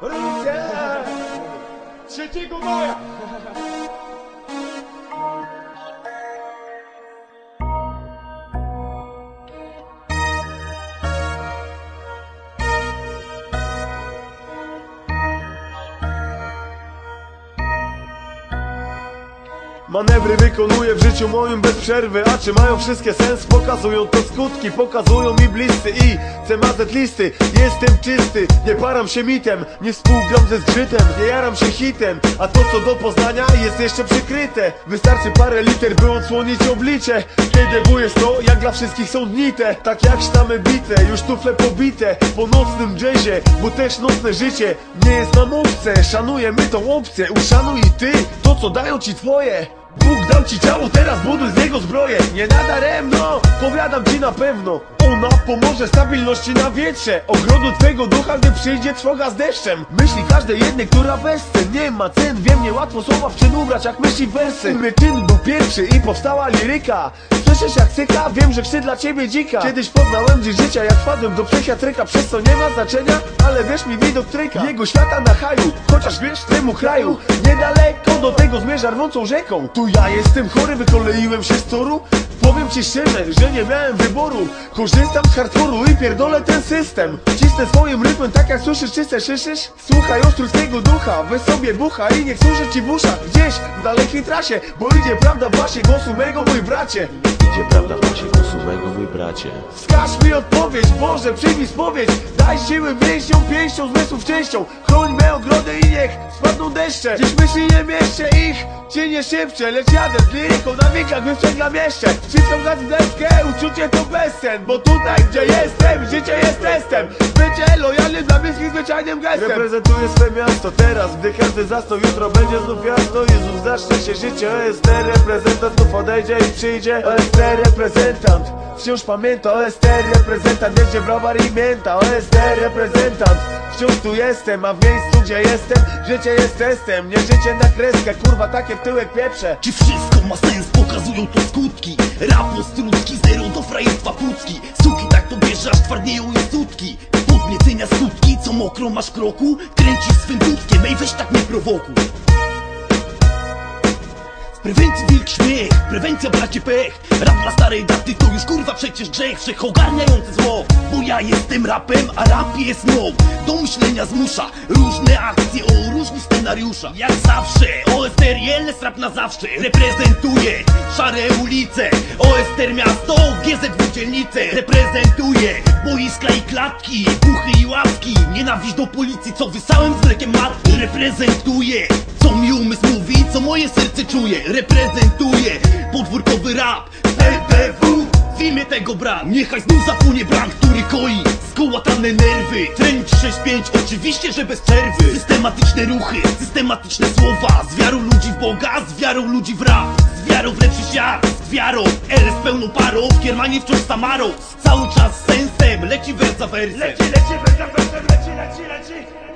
Yeah! 七七！Manewry wykonuję w życiu moim bez przerwy A czy mają wszystkie sens? Pokazują to skutki Pokazują mi bliscy i CMZ listy. Jestem czysty, nie param się mitem Nie współgram ze zgrzytem, nie jaram się hitem. A to co do poznania jest jeszcze przykryte. Wystarczy parę liter by odsłonić oblicze. KDW jest to jak dla wszystkich są dnite Tak jak sztamy bite, już tufle pobite. Po nocnym jazzie, bo też nocne życie Nie jest nam obce, szanujemy tą opcję Uszanuj i ty co dają ci twoje. Bóg dał ci ciało, teraz buduj z niego zbroję. Nie nadaremno, powiadam ci na pewno. Ona pomoże stabilności na wietrze. Ogrodu twego ducha, gdy przyjdzie trwoga z deszczem. Myśli każdej jednej, która bez cen Nie ma cen, wiem, niełatwo słowa w czyn ubrać Jak myśli wersy. My czyn był pierwszy i powstała liryka Słyszysz jak syka? Wiem, że chcę dla ciebie dzika. Kiedyś poznałem dziś życia, jak wpadłem do psychiatryka Przez co nie ma znaczenia, ale wiesz mi widok tryka. Jego świata na haju, chociaż wiesz temu kraju. Niedaleko do tego zmierza rwącą rzeką. Tu ja jestem chory, wykoleiłem się z toru. Powiem ci szczerze, że nie miałem wyboru. Korzystam z hardkoru i pierdolę ten system. Cisnę swoim rytmem tak jak słyszysz, czyste szyszysz Słuchaj ostrów ducha, weź sobie bucha I niech służy ci w uszach. Gdzieś w dalekiej trasie Bo idzie prawda w basie głosu mego, mój bracie Idzie prawda w czasie głosu mego, mój bracie Wskaż mi odpowiedź, Boże, przyjmij spowiedź. Daj siły mięśniom, pięścią, zmysłów częścią. Chroń me ogrody i niech spadną deszcze. Dziś myśli nie mieszczę ich, cię nie szybcze Lecz jadę z liryką na winkach, wyprzęglam jeszcze. Wciskam gaz w deskę, uczucie to bezsen Bo tutaj, gdzie jestem, życie jest testem. Bycie lojalnym dla bliskich zwyczajnym gestem. Reprezentuję swe miasto teraz, gdy każdy zasnął Jutro będzie znów jasno, Jezus zacznie się życie OST reprezentant znów odejdzie i przyjdzie OST reprezentant. Wciąż pamięta OST reprezentant Będzie browar i mięta. OST reprezentant. Wciąż tu jestem, a w miejscu gdzie jestem Życie jest testem, nie życie na kreskę Kurwa takie w tyłek pieprze. Czy wszystko ma sens? Pokazują to skutki. Rap ostrucki, zero do frajerstwa pucki Suki tak to bierze, aż twardnieją i sutki. Podniecenia skutki, co mokro masz kroku? Kręcisz swym dudkiem, ej weź tak nie prowokuj z prewencji wilk śmiech, prewencja bracie pech. Rap dla starej daty to już kurwa przecież grzech. Wszechogarniające zło Bo ja jestem rapem, a rap jest mną Do myślenia zmusza Różne akcje o różnych scenariuszach. Jak zawsze, OSTR jest rap na zawsze Reprezentuje szare ulice. OSTR miasto, GZW dzielnice Reprezentuje boiska i klatki Puchy i łapki Nienawiść do policji, co wysałem z mlekiem matki. Reprezentuje co mi umysł mówi, co moje serce czuje Reprezentuje podwórkowy rap LPW w. Imię tego brat Niechaj znów zapłonie brak, który koi Skołatane nerwy Trend 6-5, oczywiście, że bez przerwy. Systematyczne ruchy, systematyczne słowa Z wiarą ludzi w Boga, z wiarą ludzi w rap Z wiarą w lepszy świat, z wiarą L z pełną parą, w Kiermanie wciąż Samarą Cały czas sensem, leci wers za wersem. Leci, leci, bez leci, leci, leci